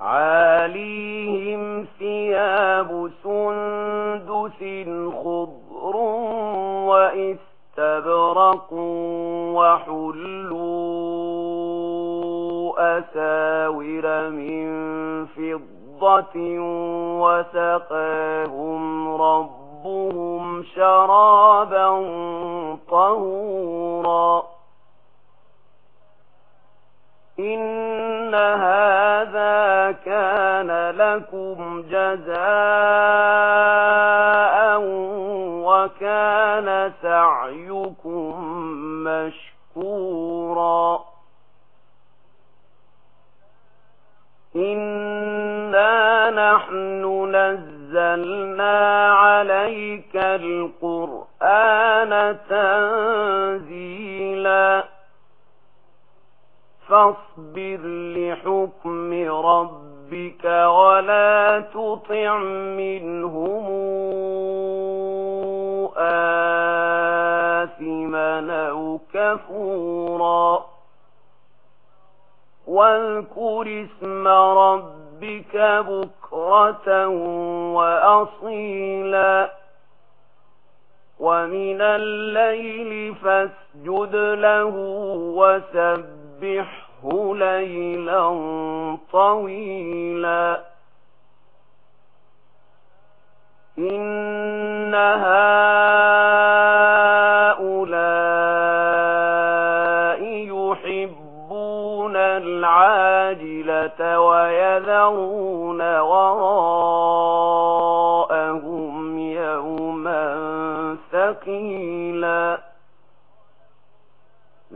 عاليهم ثياب سندس خضر وإستبرق وحلوا أساور من فضة وسقاهم ربهم شرابا طهورا إن هذا لكم جزاء وكان سعيكم مشكورا إنا نحن نزلنا عليك القرآن تنزيلا فاصبر لحكم ربك ربك ولا تطع منهم آثما أو كفورا واذكر اسم ربك بكرة وأصيلا ومن الليل فاسجد له وَسَبِّحْهُ نسيه ليلا طويلا إن هؤلاء يحبون العاجلة ويذرون وراءهم يوما ثقيلا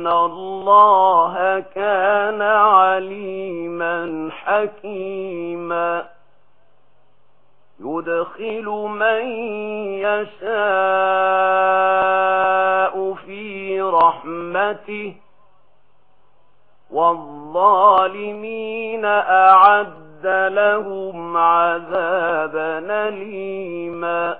إن الله كان عليما حكيما يدخل من يشاء في رحمته والظالمين أعد لهم عذابا نليما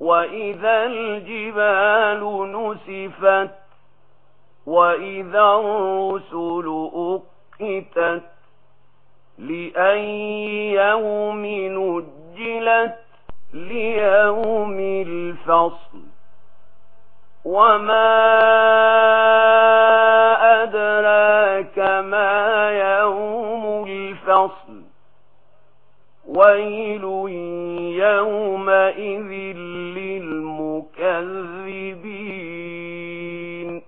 وإذا الجبال نسفت وإذا الرسل أقتت لأي يوم نجلت ليوم الفصل وما أدراك ما يوم الفصل ويل يومئذ المكذبين.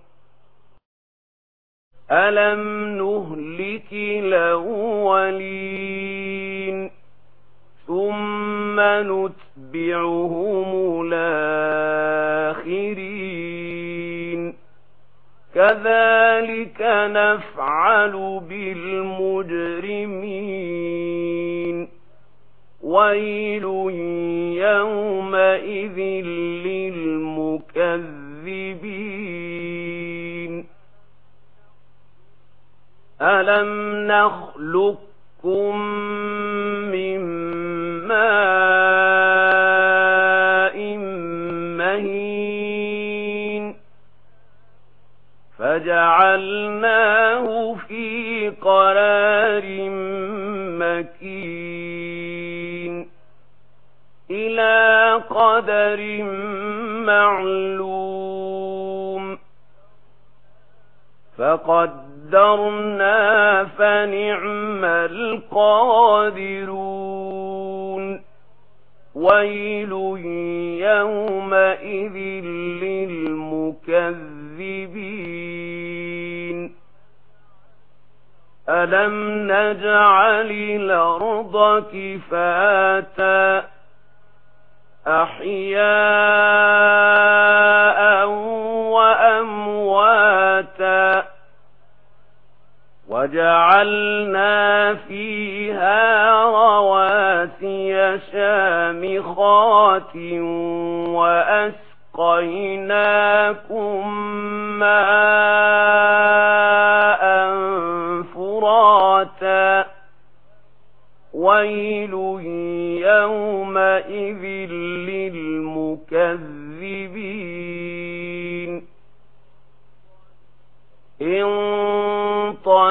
ألم نهلك الأولين ثم نتبعهم الآخرين. كذلك نفعل بالمجرمين. ويل يومئذ أَلَمْ نَخْلُقكُّم مِّن مَّاءٍ مَّهِينٍ فَجَعَلْنَاهُ فِي قَرَارٍ مَّكِينٍ إِلَى قَدَرٍ مَّعْلُومٍ فَقَدْ قدرنا فنعم القادرون ويل يومئذ للمكذبين ألم نجعل الأرض كفاتا أحيانا وجعلنا فيها رواسي شامخات وأسقيناكم ماء فراتا وَيْلٌ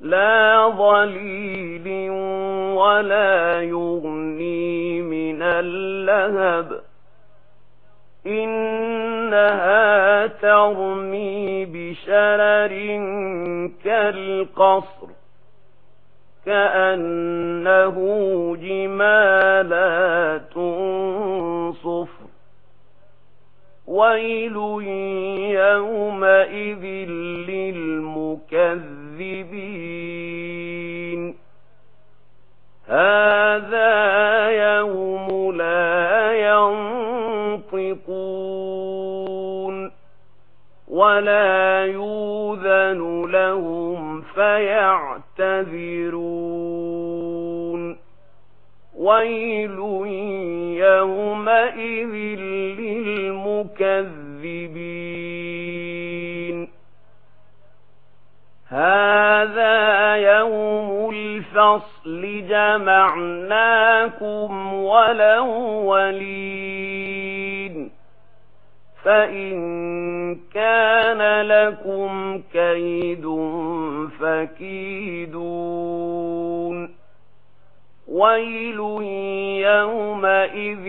لا ظليل ولا يغني من اللهب. إنها ترمي بشرر كالقصر كأنه جمالات صفر. ويل يومئذ للمكذب المكذبين. هذا يوم لا ينطقون. ولا يوذن لهم فيعتذرون. ويل يومئذ للمكذبين. هذا يوم الفصل جمعناكم ولولين فإن كان لكم كيد فكيدون ويل يومئذ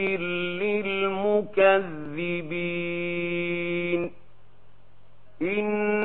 للمكذبين إن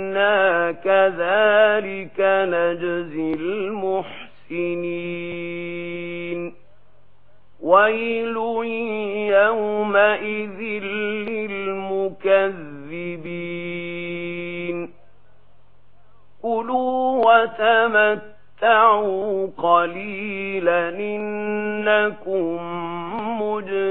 كَذَلِكَ نَجْزِي الْمُحْسِنِينَ وَيْلٌ يَوْمَئِذٍ لِلْمُكَذِّبِينَ كُلُوا وَتَمَتَّعُوا قَلِيلًا إِنَّكُمْ مُجْرِمُونَ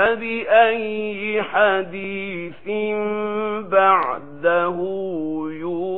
فبأي حديث بعده يؤمن